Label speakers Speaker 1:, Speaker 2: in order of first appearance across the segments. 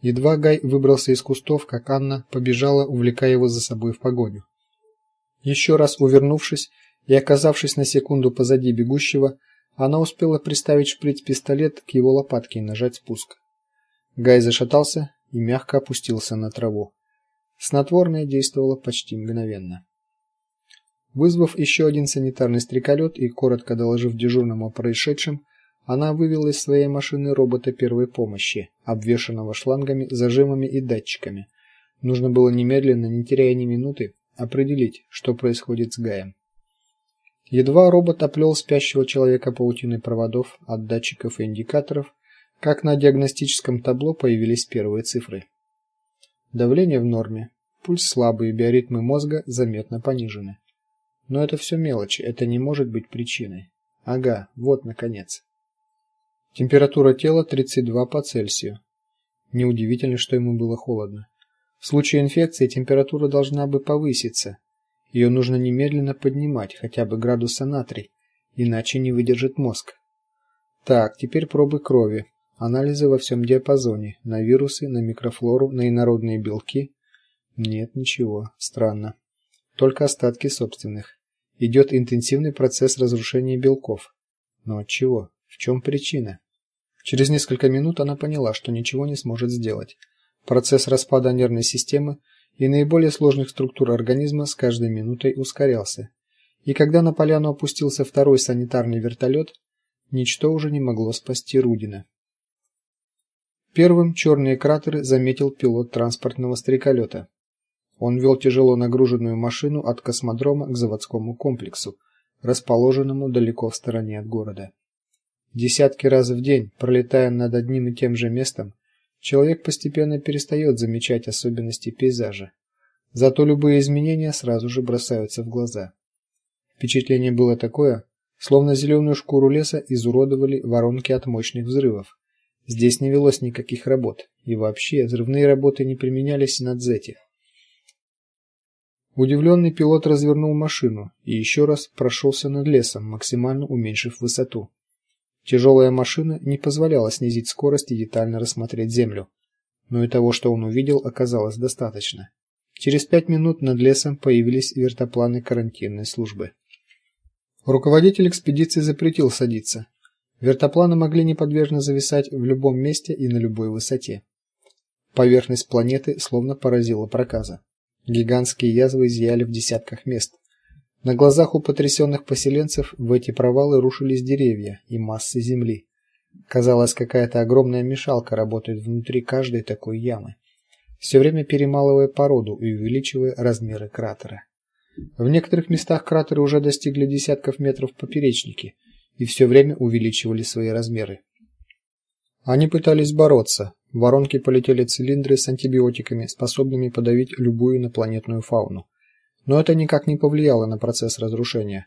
Speaker 1: Едва Гай выбрался из кустов, как Анна побежала, увлекая его за собой в погоню. Еще раз увернувшись и оказавшись на секунду позади бегущего, она успела приставить шприц-пистолет к его лопатке и нажать спуск. Гай зашатался и мягко опустился на траву. Снотворное действовало почти мгновенно. Вызвав еще один санитарный стреколет и коротко доложив дежурному о происшедшем, она вывела из своей машины робота первой помощи, обвешанного шлангами, зажимами и датчиками. Нужно было немедленно, не теряя ни минуты, определить, что происходит с Гаем. Едва робот оплел спящего человека паутиной проводов от датчиков и индикаторов, как на диагностическом табло появились первые цифры. Давление в норме, пульс слабый, биоритмы мозга заметно понижены. Но это все мелочи, это не может быть причиной. Ага, вот наконец. Температура тела 32 по Цельсию. Неудивительно, что ему было холодно. В случае инфекции температура должна бы повыситься. Ее нужно немедленно поднимать, хотя бы градуса на три, иначе не выдержит мозг. Так, теперь пробы крови. Анализы во всем диапазоне: на вирусы, на микрофлору, на инородные белки. Нет ничего. Странно. Только остатки собственных. Идет интенсивный процесс разрушения белков. Но от чего? В чем причина? Через несколько минут она поняла, что ничего не сможет сделать. Процесс распада нервной системы и наиболее сложных структур организма с каждой минутой ускорялся. И когда на поляну опустился второй санитарный вертолет, ничто уже не могло спасти Рудина. Первым черные кратеры заметил пилот транспортного стреколета. Он вел тяжело нагруженную машину от космодрома к заводскому комплексу, расположенному далеко в стороне от города. Десятки раз в день, пролетая над одним и тем же местом, человек постепенно перестает замечать особенности пейзажа. Зато любые изменения сразу же бросаются в глаза. Впечатление было такое, словно зеленую шкуру леса изуродовали воронки от мощных взрывов. Здесь не велось никаких работ, и вообще взрывные работы не применялись на Дзете. Удивленный пилот развернул машину и еще раз прошелся над лесом, максимально уменьшив высоту. Тяжелая машина не позволяла снизить скорость и детально рассмотреть землю, но и того, что он увидел, оказалось достаточно. Через пять минут над лесом появились вертопланы карантинной службы. Руководитель экспедиции запретил садиться. Вертопланы могли неподвижно зависать в любом месте и на любой высоте. Поверхность планеты словно поразила проказа. Гигантские язвы изъяли в десятках мест. На глазах у потрясенных поселенцев в эти провалы рушились деревья и массы земли. Казалось, какая-то огромная мешалка работает внутри каждой такой ямы, все время перемалывая породу и увеличивая размеры кратера. В некоторых местах кратеры уже достигли десятков метров в поперечнике и все время увеличивали свои размеры. Они пытались бороться. В воронки полетели цилиндры с антибиотиками, способными подавить любую инопланетную фауну. Но это никак не повлияло на процесс разрушения.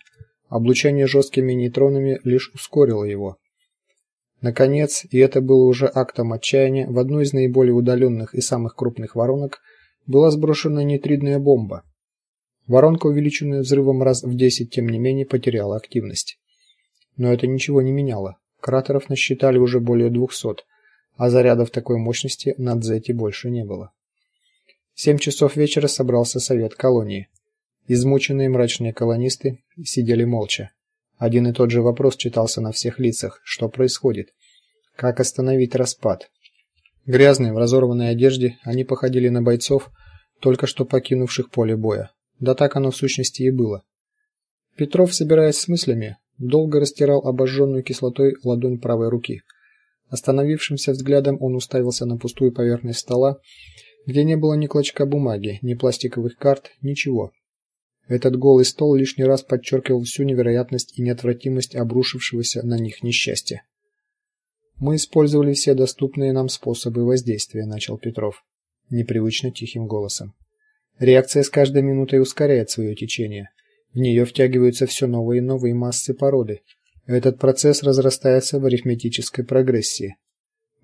Speaker 1: Облучение жесткими нейтронами лишь ускорило его. Наконец, и это было уже актом отчаяния, в одну из наиболее удаленных и самых крупных воронок была сброшена нейтридная бомба. Воронка, увеличенная взрывом раз в 10, тем не менее потеряла активность. Но это ничего не меняло. Кратеров насчитали уже более 200, а зарядов такой мощности на Дзете больше не было. В 7 часов вечера собрался совет колонии. Измученные мрачные колонисты сидели молча. Один и тот же вопрос читался на всех лицах: что происходит? Как остановить распад? Грязные, в разорванной одежде, они походили на бойцов, только что покинувших поле боя. Да так оно в сущности и было. Петров, собираясь с мыслями, долго растирал обожженную кислотой ладонь правой руки. Остановившимся взглядом он уставился на пустую поверхность стола, где не было ни клочка бумаги, ни пластиковых карт, ничего. Этот голый стол лишний раз подчеркивал всю невероятность и неотвратимость обрушившегося на них несчастья. Мы использовали все доступные нам способы воздействия, начал Петров непривычно тихим голосом. Реакция с каждой минутой ускоряет свое течение. В нее втягиваются все новые и новые массы породы. Этот процесс разрастается в арифметической прогрессии.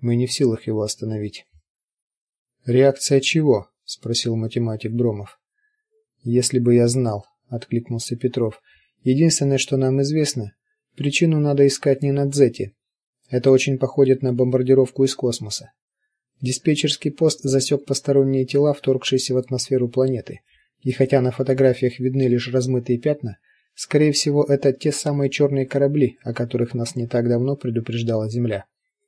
Speaker 1: Мы не в силах его остановить. Реакция чего? спросил математик Бромов. Если бы я знал, откликнулся Петров. Единственное, что нам известно, причину надо искать не на Дзете. Это очень походит на бомбардировку из космоса. Диспетчерский пост засек посторонние тела, вторгшиеся в атмосферу планеты. И хотя на фотографиях видны лишь размытые пятна, скорее всего, это те самые черные корабли, о которых нас не так давно предупреждала Земля.